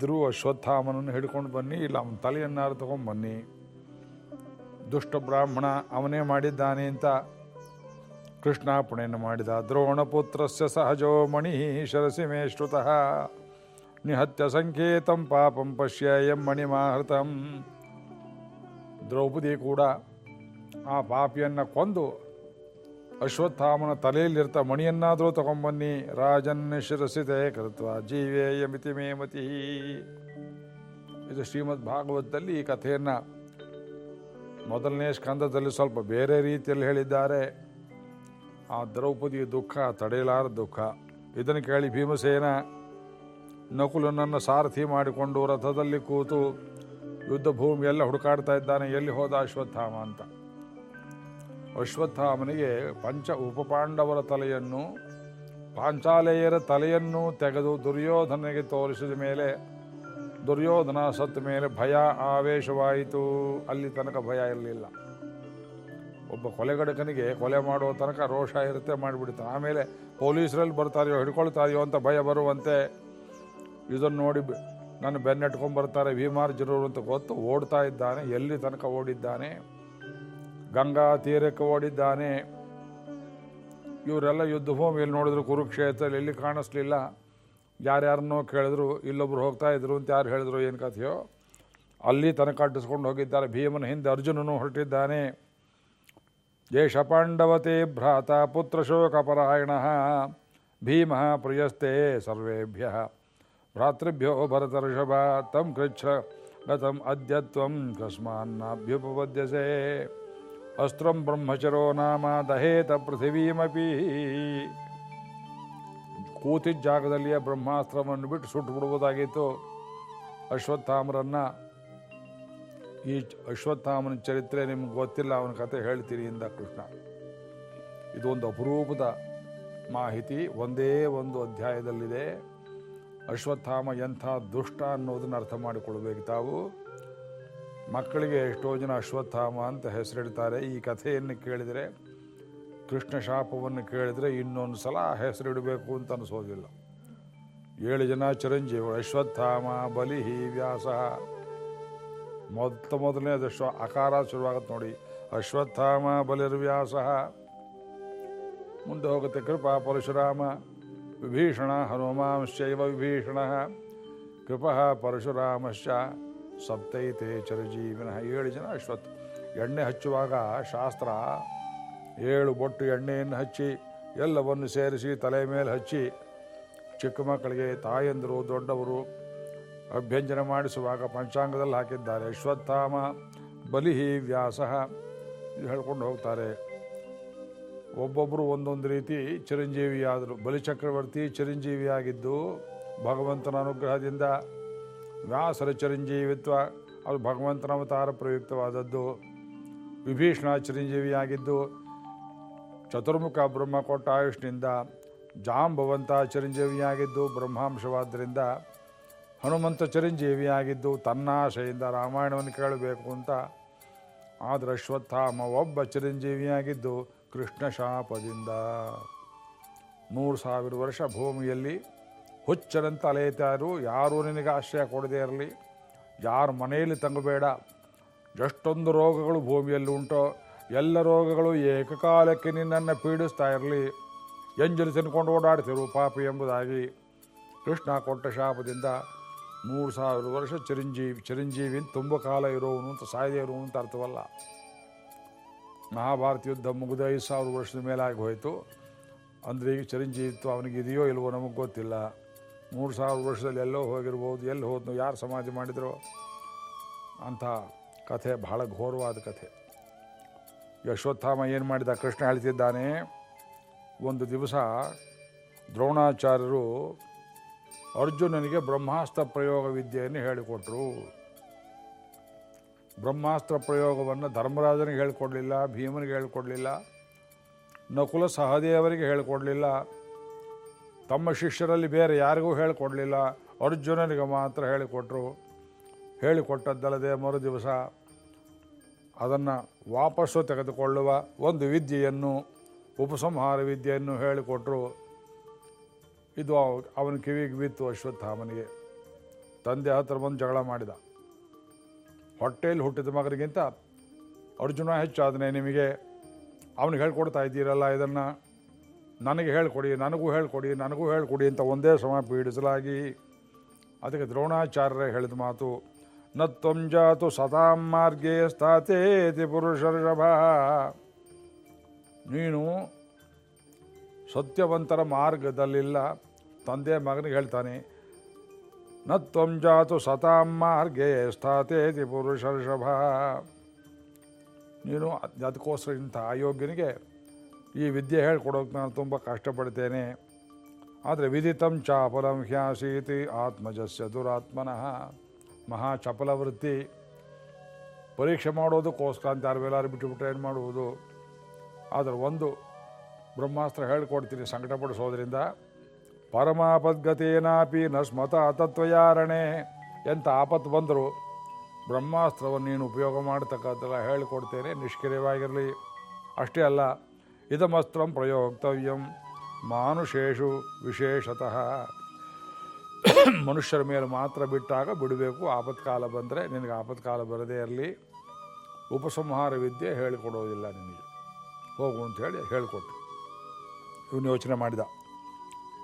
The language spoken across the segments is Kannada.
ಎಲ್ಲಿದ್ದರೂ ಅಶ್ವತ್ಥಾಮನನ್ನು ಹಿಡ್ಕೊಂಡು ಬನ್ನಿ, ಇಲ್ಲ ಅವನ ತಲೆಯನ್ನಾರು ತಗೊಂಡ್ಬನ್ನಿ ದುಷ್ಟ ಬ್ರಾಹ್ಮಣ ಅವನೇ ಮಾಡಿದ್ದಾನೆ ಅಂತ ಕೃಷ್ಣಾರ್ಪಣೆಯನ್ನು ಮಾಡಿದ. ದ್ರೋಣಪುತ್ರಸ್ಯ ಸಹಜೋ ಮಣಿ ಶರಸಿ ಮೇ ಶ್ರುತಃ. ನಿಹತ್ಯ ಸಂಕೇತಂ ಪಾಪಂ ಪಶ್ಯ ಎಂ ಮಣಿಮಾಹೃತಂ. ದ್ರೌಪದಿ ಕೂಡ ಆ ಪಾಪಿಯನ್ನು ಕೊಂದು ಅಶ್ವತ್ಥಾಮನ ತಲೆಯಲ್ಲಿರ್ತ ಮಣಿಯನ್ನಾದರೂ ತಗೊಂಬನ್ನಿ. ರಾಜನ್ ಶಿರಸಿತೆ ಕೃತ್ವ ಜೀವೇಯ ಮಿತಿ ಮೇ ಮತಿ. ಇದು ಶ್ರೀಮದ್ ಭಾಗವತದಲ್ಲಿ ಈ ಕಥೆಯನ್ನು ಮೊದಲನೇ ಸ್ಕಂದದಲ್ಲಿ ಸ್ವಲ್ಪ ಬೇರೆ ರೀತಿಯಲ್ಲಿ ಹೇಳಿದ್ದಾರೆ. ಆ ದ್ರೌಪದಿಯ ದುಃಖ ತಡೆಯಲಾರ ದುಃಖ, ಇದನ್ನು ಕೇಳಿ ಭೀಮಸೇನ ನಕುಲನನ್ನು ಸಾರಥಿ ಮಾಡಿಕೊಂಡು ರಥದಲ್ಲಿ ಕೂತು ಯುದ್ಧ ಭೂಮಿಯೆಲ್ಲ ಹುಡುಕಾಡ್ತಾ ಇದ್ದಾನೆ. ಎಲ್ಲಿ ಹೋದ ಅಶ್ವತ್ಥಾಮ ಅಂತ. ಅಶ್ವತ್ಥಾಮನಿಗೆ ಪಂಚ ಉಪಪಾಂಡವರ ತಲೆಯನ್ನು, ಪಾಂಚಾಲೆಯರ ತಲೆಯನ್ನು ತೆಗೆದು ದುರ್ಯೋಧನಿಗೆ ತೋರಿಸಿದ ಮೇಲೆ, ದುರ್ಯೋಧನ ಸತ್ತ ಮೇಲೆ ಭಯ ಆವೇಶವಾಯಿತು. ಅಲ್ಲಿ ತನಕ ಭಯ ಇರಲಿಲ್ಲ. ಒಬ್ಬ ಕೊಲೆಗಡಕನಿಗೆ ಕೊಲೆ ಮಾಡೋ ತನಕ ರೋಷ ಇರುತ್ತೆ ಮಾಡಿಬಿಡ್ತಾನೆ. ಆಮೇಲೆ ಪೊಲೀಸರಲ್ಲಿ ಬರ್ತಾರೆಯೋ, ಹಿಡ್ಕೊಳ್ತಾರೆಯೋ ಅಂತ ಭಯ ಬರುವಂತೆ ಇದನ್ನು ನೋಡಿ ನನ್ನ ಬೆನ್ನಟ್ಕೊಂಡು ಬರ್ತಾರೆ ಭೀಮಾರ್ಜುನರು ಅಂತ ಗೊತ್ತು. ಓಡ್ತಾ ಇದ್ದಾನೆ, ಎಲ್ಲಿ ತನಕ ಓಡಿದ್ದಾನೆ. ಗಂಗಾ ತೀರಕ್ಕೆ ಓಡಿದ್ದಾನೆ. ಇವರೆಲ್ಲ ಯುದ್ಧ ಭೂಮಿಯಲ್ಲಿ ನೋಡಿದ್ರು ಕುರುಕ್ಷೇತ್ರದಲ್ಲಿ ಎಲ್ಲಿ ಕಾಣಿಸ್ಲಿಲ್ಲ. ಯಾರ್ಯಾರನ್ನೋ ಕೇಳಿದ್ರು, ಇಲ್ಲೊಬ್ರು ಹೋಗ್ತಾ ಇದ್ರು ಅಂತ ಯಾರು ಹೇಳಿದ್ರು, ಏನು ಕಥೆಯೋ? ಅಲ್ಲಿ ತನಕ ಅಟ್ಟಿಸ್ಕೊಂಡು ಹೋಗಿದ್ದಾರೆ. ಭೀಮನ ಹಿಂದೆ ಅರ್ಜುನನು ಹೊರಟಿದ್ದಾನೆ. ಯೇಷ ಪಾಂಡವತೆ ಭ್ರಾತ ಪುತ್ರಶೋಕಪರಾಯಣ ಭೀಮ ಪ್ರಿಯಸ್ತೆ ಸರ್ವೇಭ್ಯ. ಭ್ರಾತೃಭ್ಯೋ ಭರತರ್ಷಭ ತಂ ಕೃಚ್ಛ ಗತಂ ಅದ್ಯತ್ವಂ ಕಸ್ಮಾನ್ನಾಭ್ಯುಪಪದ್ಯಸೆ. ಅಸ್ತ್ರಂ ಬ್ರಹ್ಮಚರೋ ನಾಮ ದಹೇತ ಪೃಥಿವೀಮಪಿ. ಕೂತಿದ್ದ ಜಾಗದಲ್ಲಿಯೇ ಬ್ರಹ್ಮಾಸ್ತ್ರವನ್ನು ಬಿಟ್ಟು ಸುಟ್ಟು ಬಿಡುವುದಾಗಿತ್ತು. ಅಶ್ವತ್ಥಾಮರನ್ನು ಈ ಅಶ್ವತ್ಥಾಮನ ಚರಿತ್ರೆ ನಿಮ್ಗೆ ಗೊತ್ತಿಲ್ಲ, ಅವನ ಕತೆ ಹೇಳ್ತೀರಿ ಇಂದ ಕೃಷ್ಣ. ಇದೊಂದು ಅಪರೂಪದ ಮಾಹಿತಿ, ಒಂದೇ ಒಂದು ಅಧ್ಯಾಯದಲ್ಲಿದೆ. ಅಶ್ವತ್ಥಾಮ ಎಂಥ ದುಷ್ಟ ಅನ್ನೋದನ್ನು ಅರ್ಥ ಮಾಡಿಕೊಳ್ಬೇಕು ತಾವು. ಮಕ್ಕಳಿಗೆ ಎಷ್ಟೋ ಜನ ಅಶ್ವತ್ಥಾಮ ಅಂತ ಹೆಸರಿಡ್ತಾರೆ. ಈ ಕಥೆಯನ್ನು ಕೇಳಿದರೆ, ಕೃಷ್ಣ ಶಾಪವನ್ನು ಕೇಳಿದರೆ ಇನ್ನೊಂದು ಸಲ ಹೆಸರಿಡಬೇಕು ಅಂತ ಅನಿಸೋದಿಲ್ಲ. ಏಳು ಜನ ಚಿರಂಜೀವಿಗಳು ಅಶ್ವತ್ಥಾಮ, ಬಲಿಹಿ, ವ್ಯಾಸ. ಮೊತ್ತ ಮೊದಲನೇ ಅದಶ್ವ ಅಕಾರ ಶುರುವಾಗುತ್ತೆ ನೋಡಿ. ಅಶ್ವತ್ಥಾಮ ಬಲಿರ್ವ್ಯಾಸ ಮುಂದೆ ಹೋಗುತ್ತೆ ಕೃಪಾ ಪರಶುರಾಮ, ವಿಭೀಷಣ ಹನುಮಾಂಶ್ಚೈವ ವಿಭೀಷಣ. ಕೃಪಃ ಪರಶುರಾಮಶ್ಚ. ಸಪ್ತೈತೆ ಚರಜೀವಿನ. ಏಳು ಜನ ಅಶ್ವತ್ ಎಣ್ಣೆ ಹಚ್ಚುವಾಗ ಶಾಸ್ತ್ರ, ಏಳು ಬೊಟ್ಟು ಎಣ್ಣೆಯನ್ನು ಹಚ್ಚಿ, ಎಲ್ಲವನ್ನು ಸೇರಿಸಿ ತಲೆ ಮೇಲೆ ಹಚ್ಚಿ, ಚಿಕ್ಕ ಮಕ್ಕಳಿಗೆ ತಾಯಂದಿರು, ದೊಡ್ಡವರು ಅಭ್ಯಂಜನ ಮಾಡಿಸುವಾಗ ಪಂಚಾಂಗದಲ್ಲಿ ಹಾಕಿದ್ದಾರೆ. ಅಶ್ವತ್ಥಾಮ ಬಲಿಹಿ ವ್ಯಾಸ ಹೇಳ್ಕೊಂಡು ಹೋಗ್ತಾರೆ. ಒಬ್ಬೊಬ್ಬರು ಒಂದೊಂದು ರೀತಿ ಚಿರಂಜೀವಿಯಾದರು. ಬಲಿಚಕ್ರವರ್ತಿ ಚಿರಂಜೀವಿಯಾಗಿದ್ದು ಭಗವಂತನ ಅನುಗ್ರಹದಿಂದ ವ್ಯಾಸರ ಚಿರಂಜೀವಿತ್ವ ಅದು ಭಗವಂತನ ಅವತಾರ ಪ್ರಯುಕ್ತವಾದದ್ದು. ವಿಭೀಷಣ ಚಿರಂಜೀವಿಯಾಗಿದ್ದು ಚತುರ್ಮುಖ ಬ್ರಹ್ಮ ಕೊಟ್ಟ ಆಯುಷ್ನಿಂದ ಜಾಂಬವಂತ ಚಿರಂಜೀವಿಯಾಗಿದ್ದು ಬ್ರಹ್ಮಾಂಶವಾದ್ದರಿಂದ ಹನುಮಂತ ಚಿರಂಜೀವಿಯಾಗಿದ್ದು ತನ್ನಾಶೆಯಿಂದ ರಾಮಾಯಣವನ್ನು ಕೇಳಬೇಕು ಅಂತ. ಆದರೆ ಅಶ್ವತ್ಥಾಮ ಒಬ್ಬ ಚಿರಂಜೀವಿಯಾಗಿದ್ದು ಕೃಷ್ಣ ಶಾಪದಿಂದ ನೂರು ಸಾವಿರ ವರ್ಷ ಭೂಮಿಯಲ್ಲಿ ಹುಚ್ಚರಂತ ಅಲೆಯುತ್ತಾರು ಯಾರೂ ನಿನಗೆ ಆಶ್ರಯ ಕೊಡದೇ ಇರಲಿ. ಯಾರು ಮನೆಯಲ್ಲಿ ತಂಗಬೇಡ. ಎಷ್ಟೊಂದು ರೋಗಗಳು ಭೂಮಿಯಲ್ಲಿ ಉಂಟೋ. ಎಲ್ಲ ರೋಗಗಳು ಏಕಕಾಲಕ್ಕೆ ನಿನ್ನನ್ನು ಪೀಡಿಸ್ತಾ ಇರಲಿ. ಎಂಜಲು ತಿನ್ಕೊಂಡು ಓಡಾಡ್ತಿರು ಪಾಪಿ ಎಂಬುದಾಗಿ. ಕೃಷ್ಣ ಕೊಟ್ಟ ಶಾಪದಿಂದ ಮೂರು ಸಾವಿರ ವರ್ಷ ಚಿರಂಜೀವಿ ಚಿರಂಜೀವಿ ತುಂಬ ಕಾಲ ಇರೋವನು ಅಂತ ಸಾಯದೇ ಇರೋನು ಅಂತ ಅರ್ಥವಲ್ಲ. ಮಹಾಭಾರತ ಯುದ್ಧ ಮುಗಿದ ಐದು ಸಾವಿರ ವರ್ಷದ ಮೇಲಾಗಿ ಹೋಯಿತು. ಅಂದರೆ ಈಗ ಚಿರಂಜೀವಿತ್ತು ಅವನಿಗೆ ಇದೆಯೋ ಇಲ್ವೋ ನಮಗೆ ಗೊತ್ತಿಲ್ಲ. ಮೂರು ಸಾವಿರ ವರ್ಷದಲ್ಲಿ ಎಲ್ಲೋ ಹೋಗಿರ್ಬೋದು, ಎಲ್ಲಿ ಹೋದ್ನು, ಯಾರು ಸಮಾಧಿ ಮಾಡಿದ್ರು? ಅಂಥ ಕಥೆ ಬಹಳ ಘೋರವಾದ ಕಥೆ. ಯಶೋತ್ಥಾಮ ಏನು ಮಾಡಿದ? ಕೃಷ್ಣ ಹೇಳ್ತಿದ್ದಾನೆ, ಒಂದು ದಿವಸ ದ್ರೋಣಾಚಾರ್ಯರು ಅರ್ಜುನನಿಗೆ ಬ್ರಹ್ಮಾಸ್ತ್ರ ಪ್ರಯೋಗ ವಿದ್ಯೆಯನ್ನು ಹೇಳಿಕೊಟ್ರು. ಬ್ರಹ್ಮಾಸ್ತ್ರ ಪ್ರಯೋಗವನ್ನು ಧರ್ಮರಾಜನಿಗೆ ಹೇಳಿಕೊಡಲಿಲ್ಲ, ಭೀಮನಿಗೆ ಹೇಳಿಕೊಡಲಿಲ್ಲ, ನಕುಲ ಸಹದೇವರಿಗೆ ಹೇಳಿಕೊಡಲಿಲ್ಲ. ತಮ್ಮ ಶಿಷ್ಯರಲ್ಲಿ ಬೇರೆ ಯಾರಿಗೂ ಹೇಳಿಕೊಡಲಿಲ್ಲ. ಅರ್ಜುನನಿಗೆ ಮಾತ್ರ ಹೇಳಿಕೊಟ್ರು. ಹೇಳಿಕೊಟ್ಟದ್ದಲ್ಲದೆ ಮರು ದಿವಸ ಅದನ್ನು ವಾಪಸ್ಸು ತೆಗೆದುಕೊಳ್ಳುವ ಒಂದು ವಿದ್ಯೆಯನ್ನು, ಉಪಸಂಹಾರ ವಿದ್ಯೆಯನ್ನು ಹೇಳಿಕೊಟ್ರು. ಇದು ಅವ- ಅವನ ಕಿವಿಗೆ ಬಿತ್ತು ಅಶ್ವತ್ಥಾಮನಿಗೆ. ತಂದೆ ಹತ್ರ ಬಂದು ಜಗಳ ಮಾಡಿದ. ಹೊಟ್ಟೆಯಲ್ಲಿ ಹುಟ್ಟಿದ ಮಗನಿಗಿಂತ ಅರ್ಜುನ ಹೆಚ್ಚಾದನೆ ನಿಮಗೆ. ಅವನಿಗೆ ಹೇಳ್ಕೊಡ್ತಾ ಇದ್ದೀರಲ್ಲ ಇದನ್ನು. ನನಗೆ ಹೇಳ್ಕೊಡಿ, ನನಗೂ ಹೇಳ್ಕೊಡಿ ನನಗೂ ಹೇಳ್ಕೊಡಿ ಅಂತ ಒಂದೇ ಸಮ ಪೀಡಿಸಲಾಗಿ. ಅದಕ್ಕೆ ದ್ರೋಣಾಚಾರ್ಯರೇ ಹೇಳಿದ ಮಾತು ನ ತ್ವಂಜಾತು ಸತಾಂ ಮಾರ್ಗೇ ಸ್ಥಾತೇತಿ ಪುರುಷರ್ಷಭ ನೀನು ಸತ್ಯವಂತರ ಮಾರ್ಗದಲ್ಲಿಲ್ಲ. ತಂದೆ ಮಗನಿಗೆ ಹೇಳ್ತಾನೆ ನ ತ್ವಂಜಾತು ಸತಾಂ ಮಾರ್ಗೇ ಸ್ಥಾತೇತಿ ಪುರುಷರ್ಷಭ ನೀನು ಅದ್- ಅದಕ್ಕೋಸ್ಕರ ಇಂಥ ಅಯೋಗ್ಯನಿಗೆ ಈ ವಿದ್ಯೆ ಹೇಳ್ಕೊಡೋಕೆ ನಾನು ತುಂಬ ಕಷ್ಟಪಡ್ತೇನೆ. ಆದರೆ ವಿದಿತಂ ಚಾಪಲಂ ಹ್ಯಾಸೀತಿ ಆತ್ಮಜಸ್ಯ ದುರಾತ್ಮನಃ. ಮಹಾ ಚಪಲ ವೃತ್ತಿ ಪರೀಕ್ಷೆ ಮಾಡೋದಕ್ಕೋಸ್ಕರ ಅಂತ ಯಾರು ಎಲ್ಲರೂ ಬಿಟ್ಟುಬಿಟ್ರೆ ಏನು ಮಾಡುವುದು? ಆದರೆ ಒಂದು ಬ್ರಹ್ಮಾಸ್ತ್ರ ಹೇಳ್ಕೊಡ್ತೀನಿ ಸಂಕಟಪಡಿಸೋದ್ರಿಂದ. ಪರಮಾಪದ್ಗತೇನಾಪಿ ನ ಸ್ಮತ ತತ್ವಯಾರಣೆ ಎಂಥ ಆಪತ್ತು ಬಂದರೂ ಬ್ರಹ್ಮಾಸ್ತ್ರವನ್ನು ನೀನು ಉಪಯೋಗ ಮಾಡ್ತಕ್ಕಂಥ ಹೇಳಿಕೊಡ್ತೇನೆ, ನಿಷ್ಕ್ರಿಯವಾಗಿರಲಿ. ಅಷ್ಟೇ ಅಲ್ಲ ಇದಮಸ್ತ್ರಂ ಪ್ರಯೋಕ್ತವ್ಯಂ ಮಾನುಷೇಷು ವಿಶೇಷತಃ ಮನುಷ್ಯರ ಮೇಲೆ ಮಾತ್ರ ಬಿಟ್ಟಾಗ ಬಿಡಬೇಕು ಆಪತ್ಕಾಲ ಬಂದರೆ ನಿನಗೆ ಆಪತ್ಕಾಲ ಬರದೇ ಇರಲಿ ಉಪಸಂಹಾರ ವಿದ್ಯೆ ಹೇಳಿಕೊಡೋದಿಲ್ಲ ನಿನಗೆ ಹೋಗು ಅಂತ ಹೇಳಿ ಹೇಳಿಕೊಟ್ಟು ಇವನು ಯೋಚನೆ ಮಾಡಿದ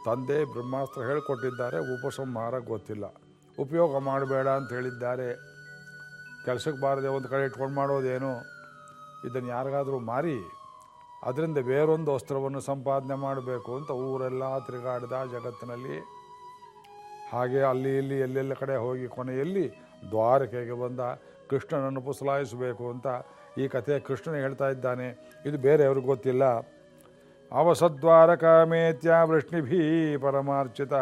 ತಂದೆ ಬ್ರಹ್ಮಾಸ್ತ್ರ ಹೇಳಿಕೊಟ್ಟಿದ್ದಾರೆ ಉಪಸಂಹಾರ ಗೊತ್ತಿಲ್ಲ ಉಪಯೋಗ ಮಾಡಬೇಡ ಅಂತ ಹೇಳಿದ್ದಾರೆ ಕೆಲಸಕ್ಕೆ ಬಾರದೆ ಒಂದು ಕಡೆ ಇಟ್ಕೊಂಡು ಮಾಡೋದೇನು? ಇದನ್ನು ಯಾರಿಗಾದರೂ ಮಾರಿ? ಅದರಿಂದ ಬೇರೊಂದು ವಸ್ತ್ರವನ್ನು ಸಂಪಾದನೆ ಮಾಡಬೇಕು ಅಂತ ಊರೆಲ್ಲ ತಿರುಗಾಡಿದ ಜಗತ್ತಿನಲ್ಲಿ. ಹಾಗೆ ಅಲ್ಲಿ ಇಲ್ಲಿ ಎಲ್ಲೆಲ್ಲ ಕಡೆ ಹೋಗಿ ಕೊನೆಯಲ್ಲಿ ದ್ವಾರಕೆಗೆ ಬಂದ ಕೃಷ್ಣನನ್ನು ಪುಸಲಾಯಿಸಬೇಕು ಅಂತ ಈ ಕಥೆ ಕೃಷ್ಣನ ಹೇಳ್ತಾ ಇದ್ದಾನೆ. ಇದು ಬೇರೆಯವ್ರಿಗೆ ಗೊತ್ತಿಲ್ಲ. ಅವಸದ್ವಾರಕಾಮೇತ್ಯ ವೃಷ್ಣಿಭೀ ಪರಮಾರ್ಚಿತ.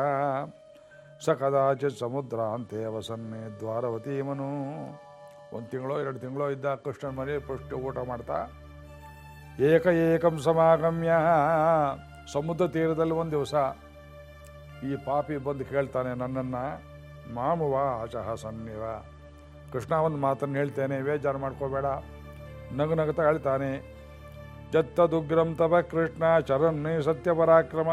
ಸ ಕದಾಚಿತ್ ಸಮುದ್ರಾಂತೆ ವಸನ್ನೆ ದ್ವಾರವತಿ ಮನು. ಒಂದು ತಿಂಗಳೋ, ಎರಡು ತಿಂಗಳೋ ಇದ್ದ ಕೃಷ್ಣನ ಮನೆ ಪುಷ್ಟು ಊಟ ಮಾಡ್ತಾ ಏಕ ಏಕಂ ಸಮಾಗಮ್ಯ. ಸಮುದ್ರ ತೀರದಲ್ಲಿ ಒಂದು ದಿವಸ ಈ ಪಾಪಿ ಬಂದು ಕೇಳ್ತಾನೆ ನನ್ನನ್ನು, ಮಾಮುವ ಆಚಹ ಸನ್ನಿವ. ಕೃಷ್ಣ ಒಂದು ಮಾತನ್ನು ಹೇಳ್ತೇನೆ, ಬೇಜಾರು ಮಾಡ್ಕೋಬೇಡ. ನಗು ನಗತ ಹೇಳ್ತಾನೆ ಜತ್ತದುಗ್ರಂ ತವ ಕೃಷ್ಣ ಚರನ್ನಿ ಸತ್ಯಪರಾಕ್ರಮ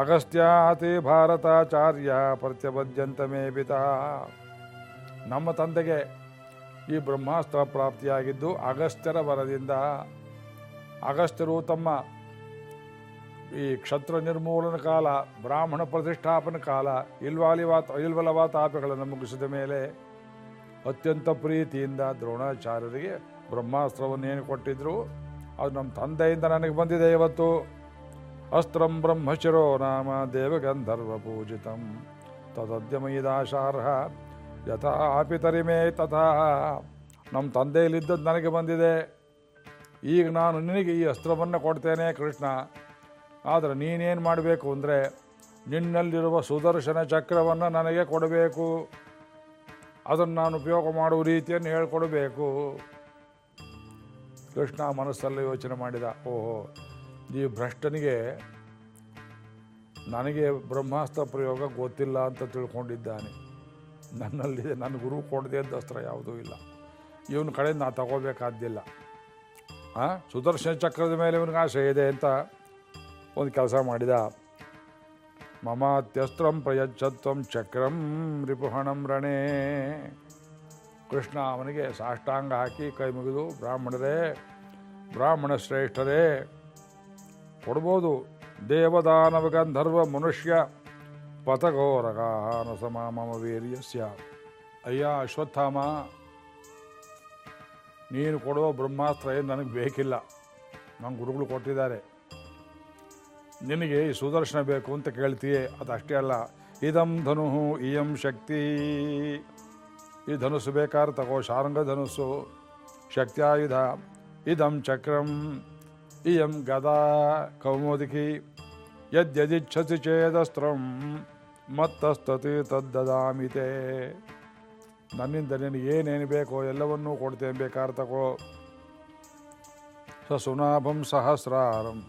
ಅಗಸ್ತ್ಯಾತಿ ಭಾರತಾಚಾರ್ಯ ಪ್ರತ್ಯಬದ್ಯಂತ ಮೇ ಪಿತಾ ನಮ್ಮ ತಂದೆಗೆ ಈ ಬ್ರಹ್ಮಾಸ್ತ್ರ ಪ್ರಾಪ್ತಿಯಾಗಿದ್ದು ಅಗಸ್ತ್ಯರ ವರದಿಂದ. ಅಗಸ್ತ್ಯರು ತಮ್ಮ ಈ ಕ್ಷತ್ರ ನಿರ್ಮೂಲನ ಕಾಲ, ಬ್ರಾಹ್ಮಣ ಪ್ರತಿಷ್ಠಾಪನ ಕಾಲ, ಇಲ್ವಾಲಿವಾತ ಇಲ್ವಲವಾ ತಾಪಗಳನ್ನು ಮುಗಿಸಿದ ಮೇಲೆ ಅತ್ಯಂತ ಪ್ರೀತಿಯಿಂದ ದ್ರೋಣಾಚಾರ್ಯರಿಗೆ ಬ್ರಹ್ಮಾಸ್ತ್ರವನ್ನು ಏನು ಕೊಟ್ಟಿದ್ರು? ಅದು ನಮ್ಮ ತಂದೆಯಿಂದ ನನಗೆ ಬಂದಿದೆ ಇವತ್ತು. ಅಸ್ತ್ರಂ ಬ್ರಹ್ಮಶಿರೋ ನಾಮ ದೇವಗಂಧರ್ವ ಪೂಜಿತಂ. ತದದ್ಯಮೈದಾಶಾರ್ಹ ಯಥಾ ಆಪಿತರಿಮೇ ತಥಾ. ನಮ್ಮ ತಂದೆಯಲ್ಲಿದ್ದದ್ದು ನನಗೆ ಬಂದಿದೆ. ಈಗ ನಾನು ನಿನಗೆ ಈ ಅಸ್ತ್ರವನ್ನು ಕೊಡ್ತೇನೆ ಕೃಷ್ಣ. ಆದರೆ ನೀನೇನು ಮಾಡಬೇಕು ಅಂದರೆ ನಿನ್ನಲ್ಲಿರುವ ಸುದರ್ಶನ ಚಕ್ರವನ್ನು ನನಗೆ ಕೊಡಬೇಕು. ಅದನ್ನು ನಾನು ಉಪಯೋಗ ಮಾಡುವ ರೀತಿಯನ್ನು ಹೇಳಿಕೊಡಬೇಕು. ಕೃಷ್ಣ ಮನಸ್ಸಲ್ಲಿ ಯೋಚನೆ ಮಾಡಿದ, ಓಹೋ, ಈ ಭ್ರಷ್ಟನಿಗೆ ನನಗೆ ಬ್ರಹ್ಮಾಸ್ತ್ರ ಪ್ರಯೋಗ ಗೊತ್ತಿಲ್ಲ ಅಂತ ತಿಳ್ಕೊಂಡಿದ್ದಾನೆ. ನನ್ನಲ್ಲಿ ನನ್ನ ಗುರು ಕೊಡದೇ ಅಸ್ತ್ರ ಯಾವುದೂ ಇಲ್ಲ. ಇವನ ಕಡೆ ನಾನು ತಗೋಬೇಕಾದ್ದಿಲ್ಲ. ಸುದರ್ಶನ ಚಕ್ರದ ಮೇಲೆ ಇವನಿಗೆ ಆಸೆ ಇದೆ ಅಂತ ಒಂದು ಕೆಲಸ ಮಾಡಿದ. ಮಮಾತ್ಯಸ್ತ್ರಂ ಪ್ರಯಚ್ಛತ್ವಂ ಚಕ್ರಂ ರಿಪುಹಣಂ ರಣೇ ಕೃಷ್ಣ ಅವನಿಗೆ ಸಾಷ್ಟಾಂಗ ಹಾಕಿ ಕೈ ಮುಗಿದು, ಬ್ರಾಹ್ಮಣರೇ, ಬ್ರಾಹ್ಮಣ ಶ್ರೇಷ್ಠರೇ, ಕೊಡ್ಬೋದು ದೇವದಾನವ ಗಂಧರ್ವ ಮನುಷ್ಯ ಪಥಘೋರಗಾನ ಸಮ ಮಮ ವೀರ್ಯಸ್ಯ ಅಯ್ಯ ಅಶ್ವತ್ಥಾಮ ನೀನು ಕೊಡುವ ಬ್ರಹ್ಮಾಸ್ತ್ರ ಏನು ನನಗೆ ಬೇಕಿಲ್ಲ. ನಮ್ಮ ಗುರುಗಳು ಕೊಟ್ಟಿದ್ದಾರೆ. ನಿನಗೆ ಈ ಸುದರ್ಶನ ಬೇಕು ಅಂತ ಕೇಳ್ತೀಯೇ. ಅದು ಅಷ್ಟೇ ಅಲ್ಲ. ಇದಂ ಧನು ಇಯಂ ಶಕ್ತಿ. ಈ ಧನುಸ್ಸು ಬೇಕಾದ್ರೆ ತಗೋ. ಶಾರಂಗ ಧನುಸ್ಸು. ಶಕ್ತಿಯಾಯುಧ. ಇದಂ ಚಕ್ರಂ ಇಯಂ ಗದಾ ಕೌಮೋದಿಕಿ. ಯದ್ಯದಿಚ್ಛಸಿ ಚೇದಸ್ತ್ರಂ ಮತ್ತಸ್ತತಿ ತದ್ದದಾಮಿತೆ. ನನ್ನಿಂದ ನಿನಗೆ ಏನೇನು ಬೇಕೋ ಎಲ್ಲವನ್ನೂ ಕೊಡ್ತೇನೆ ಬೇಕಾದ್ರೆ ತಗೋ ಸುನಾಭಂ ಸಹಸ್ರಾರಂ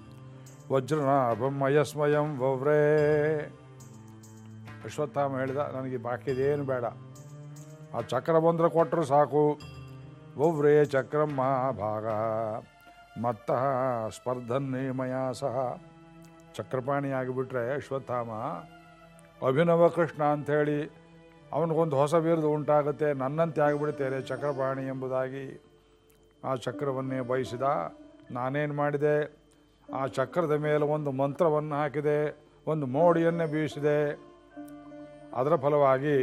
ವಜ್ರನಾಭಂ ಅಯಸ್ಮಯಂ ವವ್ರೇ. ಅಶ್ವತ್ಥಾಮ ಹೇಳಿದ, ನನಗೆ ಬಾಕಿದೇನು ಬೇಡ. ಆ ಚಕ್ರ ಬಂದ್ರೆ ಕೊಟ್ಟರು ಸಾಕು. ವವ್ರೇ ಚಕ್ರಂ ಮಹಾಭಾಗ. ಮತ್ತ ಸ್ಪರ್ಧನ್ನೇ ಮಯಾ ಸಹ. ಚಕ್ರಪಾಣಿ ಆಗಿಬಿಟ್ರೆ ಅಶ್ವತ್ಥಾಮ, ಅಭಿನವ ಕೃಷ್ಣ ಅಂಥೇಳಿ ಅವನಿಗೊಂದು ಹೊಸ ಬಿರುದು ಉಂಟಾಗುತ್ತೆ, ನನ್ನಂತೆ ಆಗಿಬಿಡ್ತೇನೆ ಚಕ್ರಪಾಣಿ ಎಂಬುದಾಗಿ. ಆ ಚಕ್ರವನ್ನೇ ಬಯಸಿದ ನಾನೇನು ಮಾಡಿದೆ? ಆ ಚಕ್ರದ ಮೇಲೆ ಒಂದು ಮಂತ್ರವನ್ನು ಹಾಕಿದೆ, ಒಂದು ಮೋಡಿಯನ್ನೇ ಬೀಸಿದೆ. ಅದರ ಫಲವಾಗಿ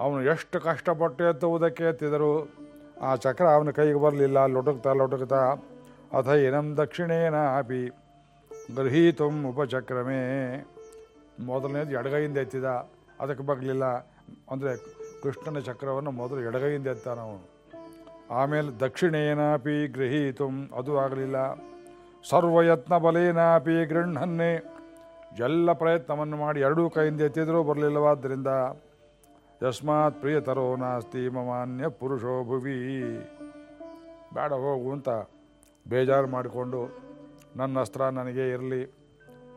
ಅವನು ಎಷ್ಟು ಕಷ್ಟಪಟ್ಟು ಎತ್ತುವುದಕ್ಕೆ ಎತ್ತಿದರು? ಆ ಚಕ್ರ ಅವನ ಕೈಗೆ ಬರಲಿಲ್ಲ, ಲೊಟಕ್ತಾ ಲೊಟಕ್ತಾ, ಅಥ ಏನಂ ದಕ್ಷಿಣೇನ ಹಾಪಿ ಉಪಚಕ್ರಮೇ. ಮೊದಲನೇದು ಎಡಗೈಯಿಂದ ಎತ್ತಿದ, ಅದಕ್ಕೆ ಬಗ್ಲಿಲ್ಲ ಅಂದರೆ ಕೃಷ್ಣನ ಚಕ್ರವನ್ನು ಮೊದಲು ಎಡಗೈಯಿಂದ ಎತ್ತಾನ ಅವನು. ಆಮೇಲೆ ದಕ್ಷಿಣೇನಾಪಿ ಗೃಹೀತು, ಅದು ಆಗಲಿಲ್ಲ. ಸರ್ವಯತ್ನ ಬಲೇನಾಪಿ ಗೃಹನ್ನೇ ಎಲ್ಲ ಪ್ರಯತ್ನವನ್ನು ಮಾಡಿ ಎರಡೂ ಕೈಯಿಂದ ಎತ್ತಿದರೂ ಬರಲಿಲ್ಲವಾದ್ದರಿಂದ, ಯಸ್ಮಾತ್ ಪ್ರಿಯತರೋ ನಾಸ್ತಿ ಮಮಾನ್ಯ ಪುರುಷೋ ಭುವಿ. ಬೇಡ ಹೋಗು ಅಂತ ಬೇಜಾರು ಮಾಡಿಕೊಂಡು, ನನ್ನ ಅಸ್ತ್ರ ನನಗೆ ಇರಲಿ,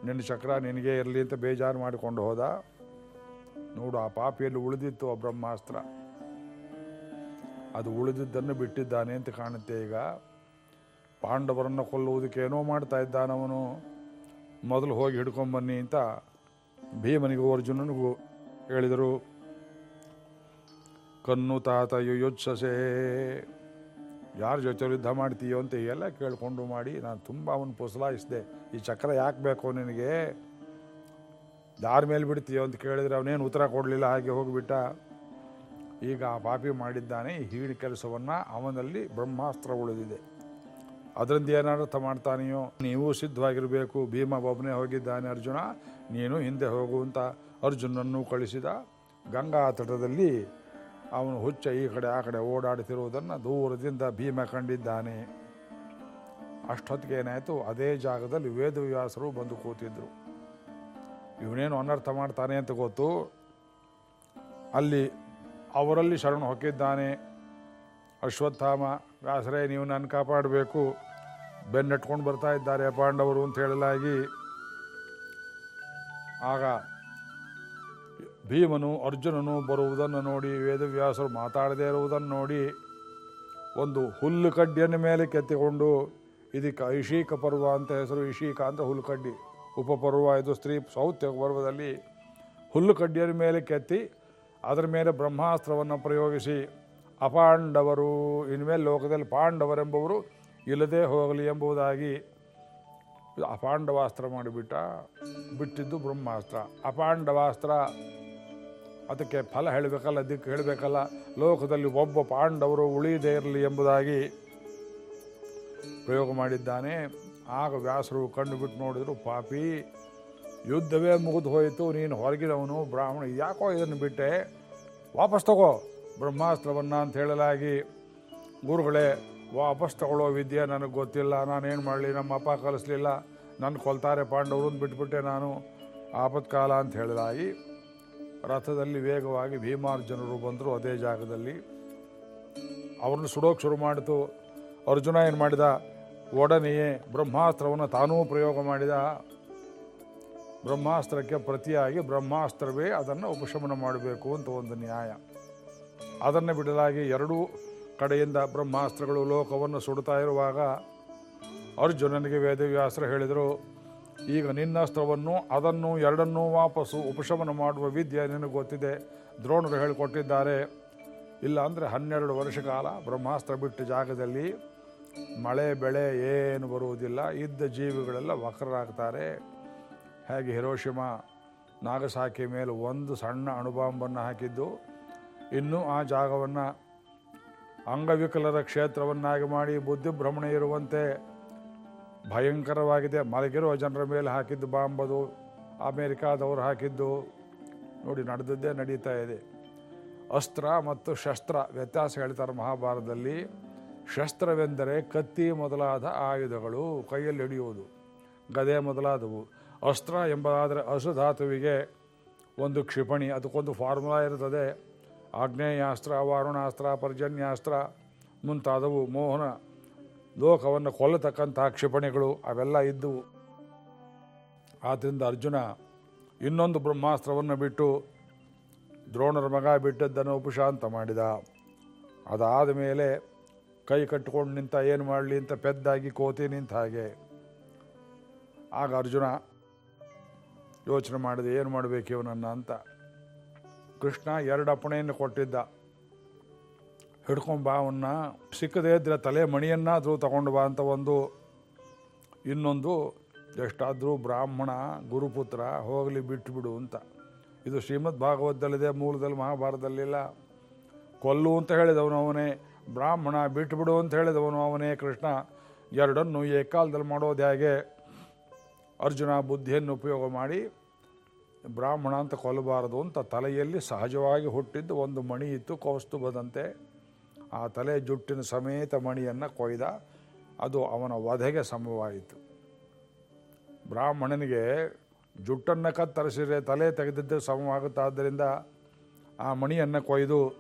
ನಿನ್ನ ಚಕ್ರ ನಿನಗೆ ಇರಲಿ ಅಂತ ಬೇಜಾರು ಮಾಡಿಕೊಂಡು ಹೋದ. ನೋಡು, ಆ ಪಾಪಿಯಲ್ಲಿ ಉಳಿದಿತ್ತು ಆ ಬ್ರಹ್ಮಾಸ್ತ್ರ. ಅದು ಉಳಿದಿದ್ದನ್ನು ಬಿಟ್ಟಿದ್ದಾನೆ ಅಂತ ಕಾಣುತ್ತೆ ಈಗ. ಪಾಂಡವರನ್ನು ಕೊಲ್ಲುವುದಕ್ಕೆ ಏನೋ ಮಾಡ್ತಾ ಇದ್ದಾನವನು. ಮೊದಲು ಹೋಗಿ ಹಿಡ್ಕೊಂಬನ್ನಿ ಅಂತ ಭೀಮನಿಗೂ ಅರ್ಜುನನಿಗೂ ಹೇಳಿದರು. ಕಣ್ಣು ತಾತ ಯುಯುತ್ಸಸೆ ಯಾರ ಜೊತೆ ಯುದ್ಧ ಮಾಡ್ತೀಯೋ ಅಂತ ಎಲ್ಲ ಕೇಳಿಕೊಂಡು ಮಾಡಿ, ನಾನು ತುಂಬ ಅವನು ಪುಸಲಾಯಿಸಿದೆ. ಈ ಚಕ್ರ ಯಾಕೆ ಬೇಕು ನಿನಗೆ? ಯಾರ ಮೇಲೆ ಬಿಡ್ತೀಯೋ ಅಂತ ಕೇಳಿದರೆ ಅವನೇನು ಉತ್ತರ ಕೊಡಲಿಲ್ಲ, ಹಾಗೆ ಹೋಗಿಬಿಟ್ಟ. ಈಗ ಆ ಪಾಪಿ ಮಾಡಿದ್ದಾನೆ, ಈ ಹೀಡಿ ಕೆಲಸವನ್ನು ಅವನಲ್ಲಿ ಬ್ರಹ್ಮಾಸ್ತ್ರ ಉಳಿದಿದೆ. ಅದರಿಂದ ಏನಾರ್ಥ ಮಾಡ್ತಾನೆಯೋ? ನೀವು ಸಿದ್ಧವಾಗಿರಬೇಕು, ಭೀಮ ಒಬ್ಬನೇ ಹೋಗಿದ್ದಾನೆ ಅರ್ಜುನ, ನೀನು ಹಿಂದೆ ಹೋಗು ಅಂತ ಅರ್ಜುನನ್ನು ಕಳಿಸಿದ. ಗಂಗಾ ತಟದಲ್ಲಿ ಅವನು ಹುಚ್ಚ ಈ ಕಡೆ ಆ ಕಡೆ ಓಡಾಡುತ್ತಿರುವುದನ್ನು ದೂರದಿಂದ ಭೀಮ ಕಂಡಿದ್ದಾನೆ. ಅಷ್ಟೊತ್ತಿಗೆ ಏನಾಯಿತು? ಅದೇ ಜಾಗದಲ್ಲಿ ವೇದವ್ಯಾಸರು ಬಂದು ಕೂತಿದ್ರು. ಇವನೇನು ಅನರ್ಥ ಮಾಡ್ತಾನೆ ಅಂತ ಗೊತ್ತು. ಅಲ್ಲಿ ಅವರಲ್ಲಿ ಶರಣ ಹೊಕ್ಕಿದ್ದಾನೆ. ಅಶ್ವತ್ಥಾಮ, ವ್ಯಾಸರೇ, ನೀವು ನನ್ನ ಕಾಪಾಡಬೇಕು. ಬೆನ್ನಟ್ಕೊಂಡು ಬರ್ತಾ ಇದ್ದಾರೆ ಪಾಂಡವರು ಅಂತ ಹೇಳಲಾಗಿ. ಆಗ ಭೀಮನು, ಅರ್ಜುನನು ಬರುವುದನ್ನು ನೋಡಿ, ವೇದವ್ಯಾಸರು ಮಾತಾಡದೇ ಇರುವುದನ್ನು ನೋಡಿ, ಒಂದು ಹುಲ್ಲು ಕಡ್ಡಿಯನ್ನು ಮೇಲೆ ಕೆತ್ತಿಕೊಂಡು, ಇದಕ್ಕೆ ಐಶೀಕ ಪರ್ವ ಅಂತ ಹೆಸರು ಇಶೀಕ ಅಂತ ಹುಲ್ಲು ಕಡ್ಡಿ. ಉಪಪರ್ವ ಇದು ಸ್ತ್ರೀ ಸೌತ್ಯ ಪರ್ವದಲ್ಲಿ ಹುಲ್ಲು ಕಡ್ಡಿಯರ ಮೇಲೆ ಕೆತ್ತಿ ಅದರ ಮೇಲೆ ಬ್ರಹ್ಮಾಸ್ತ್ರವನ್ನು ಪ್ರಯೋಗಿಸಿ ಅಪಾಂಡವರು, ಇನ್ಮೇಲೆ ಲೋಕದಲ್ಲಿ ಪಾಂಡವರೆಂಬವರು ಇಲ್ಲದೆ ಹೋಗಲಿ ಎಂಬುದಾಗಿ ಅಪಾಂಡವಾಸ್ತ್ರ ಮಾಡಿಬಿಟ್ಟ, ಬಿಟ್ಟಿದ್ದು ಬ್ರಹ್ಮಾಸ್ತ್ರ. ಅಪಾಂಡವಾಸ್ತ್ರ, ಅದಕ್ಕೆ ಫಲ ಹೇಳಬೇಕಲ್ಲ, ದಿಕ್ಕು ಹೇಳಬೇಕಲ್ಲ, ಲೋಕದಲ್ಲಿ ಒಬ್ಬ ಪಾಂಡವರು ಉಳಿಯದೇ ಇರಲಿ ಎಂಬುದಾಗಿ ಪ್ರಯೋಗ ಮಾಡಿದ್ದಾನೆ. ಆಗ ವ್ಯಾಸರು ಕಣ್ಣು ಬಿಟ್ಟು ನೋಡಿದ್ರು, ಪಾಪಿ, ಯುದ್ಧವೇ ಮುಗಿದು ಹೋಯಿತು, ನೀನು ಹೊರಗಿನವನು ಬ್ರಾಹ್ಮಣ ಯಾಕೋ ಇದನ್ನು ಬಿಟ್ಟೆ? ವಾಪಸ್ ತಗೋ, ಬ್ರಹ್ಮಾಸ್ತ್ರವನ್ನು ಅಂತ ಹೇಳಲಾಗಿ, ಗುರುಗಳೇ, ವಾಪಸ್ ತಗೊಳ್ಳೋ ವಿದ್ಯೆ ನನಗೆ ಗೊತ್ತಿಲ್ಲ, ನಾನೇನು ಮಾಡಲಿ, ನಮ್ಮ ಅಪ್ಪ ಕಲಿಸ್ಲಿಲ್ಲ ನನ್ನ ಕೊಲ್ತಾರೆ ಪಾಂಡವರು ಅಂತ ಬಿಟ್ಬಿಟ್ಟೆ ನಾನು, ಆಪತ್ಕಾಲ ಅಂತ ಹೇಳಲಾಗಿ, ರಥದಲ್ಲಿ ವೇಗವಾಗಿ ಭೀಮಾರ್ಜುನರು ಬಂದರು ಅದೇ ಜಾಗದಲ್ಲಿ. ಅವ್ರನ್ನ ಸುಡೋಕೆ ಶುರು ಮಾಡಿತು. ಅರ್ಜುನ ಏನು ಮಾಡಿದ ಒಡನೆಯೇ ಬ್ರಹ್ಮಾಸ್ತ್ರವನ್ನು ತಾನೂ ಪ್ರಯೋಗ ಮಾಡಿದ. ಬ್ರಹ್ಮಾಸ್ತ್ರಕ್ಕೆ ಪ್ರತಿಯಾಗಿ ಬ್ರಹ್ಮಾಸ್ತ್ರವೇ ಅದನ್ನು ಉಪಶಮನ ಮಾಡಬೇಕು ಅಂತ ಒಂದು ನ್ಯಾಯ. ಅದನ್ನು ಬಿಡಲಾಗಿ ಎರಡೂ ಕಡೆಯಿಂದ ಬ್ರಹ್ಮಾಸ್ತ್ರಗಳು ಲೋಕವನ್ನು ಸುಡ್ತಾ ಇರುವಾಗ ಅರ್ಜುನನಿಗೆ ವೇದವ್ಯಾಸ್ತ್ರ ಹೇಳಿದರು, ಈಗ ನಿನ್ನ ಅಸ್ತ್ರವನ್ನು ಅದನ್ನು ಎರಡನ್ನೂ ವಾಪಸ್ಸು ಉಪಶಮನ ಮಾಡುವ ವಿದ್ಯೆ ನಿನಗೆ ಗೊತ್ತಿದೆ, ದ್ರೋಣರು ಹೇಳಿಕೊಟ್ಟಿದ್ದಾರೆ. ಇಲ್ಲ ಅಂದರೆ ಹನ್ನೆರಡು ವರ್ಷ ಕಾಲ ಬ್ರಹ್ಮಾಸ್ತ್ರ ಬಿಟ್ಟ ಜಾಗದಲ್ಲಿ ಮಳೆ, ಬೆಳೆ ಏನು ಬರುವುದಿಲ್ಲ. ಇದ್ದ ಜೀವಿಗಳೆಲ್ಲ ವಕ್ರರಾಗ್ತಾರೆ. ಹೇಗೆ ಹಿರೋಶಿಮ ನಾಗಸಾಕಿ ಮೇಲೆ ಒಂದು ಸಣ್ಣ ಅಣುಬಾಂಬನ್ನು ಹಾಕಿದ್ದು, ಇನ್ನೂ ಆ ಜಾಗವನ್ನು ಅಂಗವಿಕಲರ ಕ್ಷೇತ್ರವನ್ನಾಗಿ ಮಾಡಿ ಬುದ್ಧಿಭ್ರಮಣೆ ಇರುವಂತೆ ಭಯಂಕರವಾಗಿದೆ. ಮಲಗಿರುವ ಜನರ ಮೇಲೆ ಹಾಕಿದ್ದು ಬಾಂಬದು, ಅಮೇರಿಕಾದವರು ಹಾಕಿದ್ದು. ನೋಡಿ, ನಡೆದದ್ದೇ ನಡೀತಾ ಇದೆ. ಅಸ್ತ್ರ ಮತ್ತು ಶಸ್ತ್ರ ವ್ಯತ್ಯಾಸ ಹೇಳ್ತಾರೆ ಮಹಾಭಾರತದಲ್ಲಿ. ಶಸ್ತ್ರವೆಂದರೆ ಕತ್ತಿ ಮೊದಲಾದ ಆಯುಧಗಳು ಕೈಯಲ್ಲಿ ಹಿಡಿಯುವುದು, ಗದೆ ಮೊದಲಾದವು. ಅಸ್ತ್ರ ಎಂಬುದಾದರೆ ಅಸುಧಾತುವಿಗೆ ಒಂದು ಕ್ಷಿಪಣಿ, ಅದಕ್ಕೊಂದು ಫಾರ್ಮುಲಾ ಇರುತ್ತದೆ. ಆಗ್ನೇಯಾಸ್ತ್ರ ವಾರುಣಾಸ್ತ್ರ ಪರ್ಜನ್ಯಾಸ್ತ್ರ ಮುಂತಾದವು. ಮೋಹನ ಲೋಕವನ್ನು ಕೊಲ್ಲತಕ್ಕಂಥ ಕ್ಷಿಪಣಿಗಳು ಅವೆಲ್ಲ ಇದ್ದವು. ಆದ್ದರಿಂದ ಅರ್ಜುನ ಇನ್ನೊಂದು ಬ್ರಹ್ಮಾಸ್ತ್ರವನ್ನು ಬಿಟ್ಟು ದ್ರೋಣರ ಮಗ ಬಿಟ್ಟದ್ದನ್ನು ಉಪಶಾಂತ ಮಾಡಿದ. ಅದಾದ ಮೇಲೆ ಕೈ ಕಟ್ಟಿಕೊಂಡು ನಿಂತ ಏನು ಮಾಡಲಿ ಅಂತ ಪೆದ್ದಾಗಿ ಕೋತಿ ನಿಂತ ಹಾಗೆ. ಆಗ ಅರ್ಜುನ ಯೋಚನೆ ಮಾಡಿದೆ, ಏನು ಮಾಡಬೇಕು ಇವನನ್ನು ಅಂತ? ಕೃಷ್ಣ ಎರಡು ಅಪ್ಪಣೆಯನ್ನು ಕೊಟ್ಟಿದ್ದ. ಹಿಡ್ಕೊಂಬ ಅವನ್ನ ಸಿಕ್ಕದೇ ಇದ್ರೆ ತಲೆ ಮಣಿಯನ್ನಾದರೂ ತಗೊಂಡು ಬಾ ಅಂತ ಒಂದು, ಇನ್ನೊಂದು, ಎಷ್ಟಾದರೂ ಬ್ರಾಹ್ಮಣ, ಗುರುಪುತ್ರ, ಹೋಗಲಿ ಬಿಟ್ಟುಬಿಡು ಅಂತ. ಇದು ಶ್ರೀಮದ್ ಭಾಗವತದಲ್ಲಿದೆ ಮೂಲದಲ್ಲಿ ಮಹಾಭಾರತದಲ್ಲಿಲ್ಲ. ಕೊಲ್ಲು ಅಂತ ಹೇಳಿದವನು ಅವನೇ. ಬ್ರಾಹ್ಮಣ ಬಿಟ್ಟುಬಿಡು ಅಂತ ಹೇಳಿದವನು ಅವನೇ ಕೃಷ್ಣ. ಎರಡನ್ನು ಏಕಾಲದಲ್ಲಿ ಮಾಡೋದು ಹೇಗೆ? ಅರ್ಜುನ ಬುದ್ಧಿಯನ್ನು ಉಪಯೋಗ ಮಾಡಿ ಬ್ರಾಹ್ಮಣ ಅಂತ ಕೊಲ್ಲಬಾರದು ಅಂತ ತಲೆಯಲ್ಲಿ ಸಹಜವಾಗಿ ಹುಟ್ಟಿದ್ದು ಒಂದು ಮಣಿ ಇತ್ತು, ಕೌಸ್ತುಭದಂತೆ. ಆ ತಲೆ ಜುಟ್ಟಿನ ಸಮೇತ ಮಣಿಯನ್ನು ಕೊಯ್ದ. ಅದು ಅವನ ವಧೆಗೆ ಸಮವಾಯಿತು. ಬ್ರಾಹ್ಮಣನಿಗೆ ಜುಟ್ಟನ್ನು ಕತ್ತರಿಸಿದರೆ ತಲೆ ತೆಗೆದಿದ್ದು ಸಮವಾಗುತ್ತಾದ್ದರಿಂದ ಆ ಮಣಿಯನ್ನು ಕೊಯ್ದು